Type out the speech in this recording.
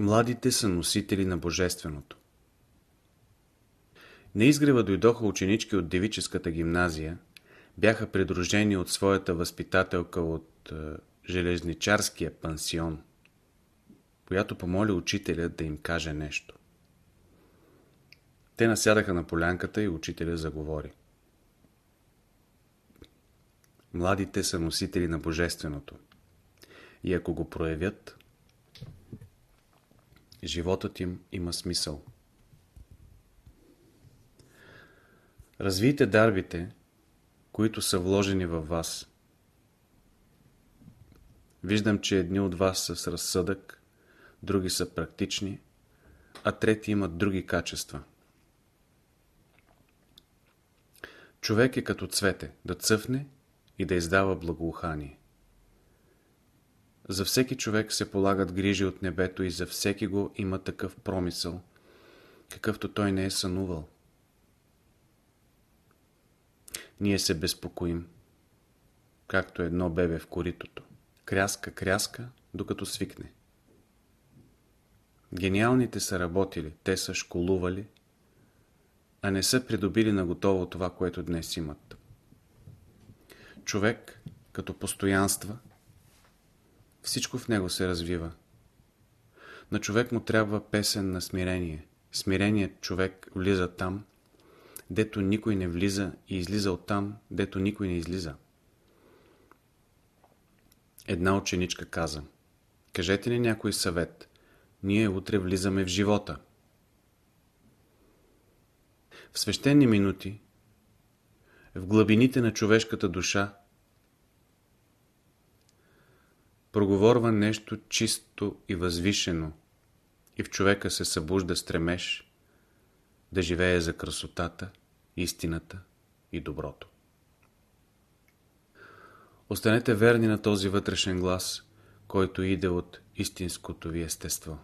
Младите са носители на Божественото. На изгрева дойдоха ученички от девическата гимназия, бяха придружени от своята възпитателка от е, железничарския пансион, която помоли учителя да им каже нещо. Те насядаха на полянката и учителя заговори. Младите са носители на Божественото. И ако го проявят, животът им има смисъл. Развийте дарбите, които са вложени във вас. Виждам, че едни от вас са с разсъдък, други са практични, а трети имат други качества. Човек е като цвете, да цъфне и да издава благоухание. За всеки човек се полагат грижи от небето и за всеки го има такъв промисъл, какъвто той не е сънувал. Ние се безпокоим, както едно бебе в коритото. Кряска, кряска, докато свикне. Гениалните са работили, те са школували, а не са придобили на готово това, което днес имат. Човек, като постоянства, всичко в него се развива. На човек му трябва песен на смирение. Смиреният човек влиза там, дето никой не влиза и излиза оттам, дето никой не излиза. Една ученичка каза, кажете ли някой съвет, ние утре влизаме в живота. В свещени минути, в глъбините на човешката душа, проговорва нещо чисто и възвишено и в човека се събужда стремеж да живее за красотата, истината и доброто. Останете верни на този вътрешен глас, който иде от истинското ви естество.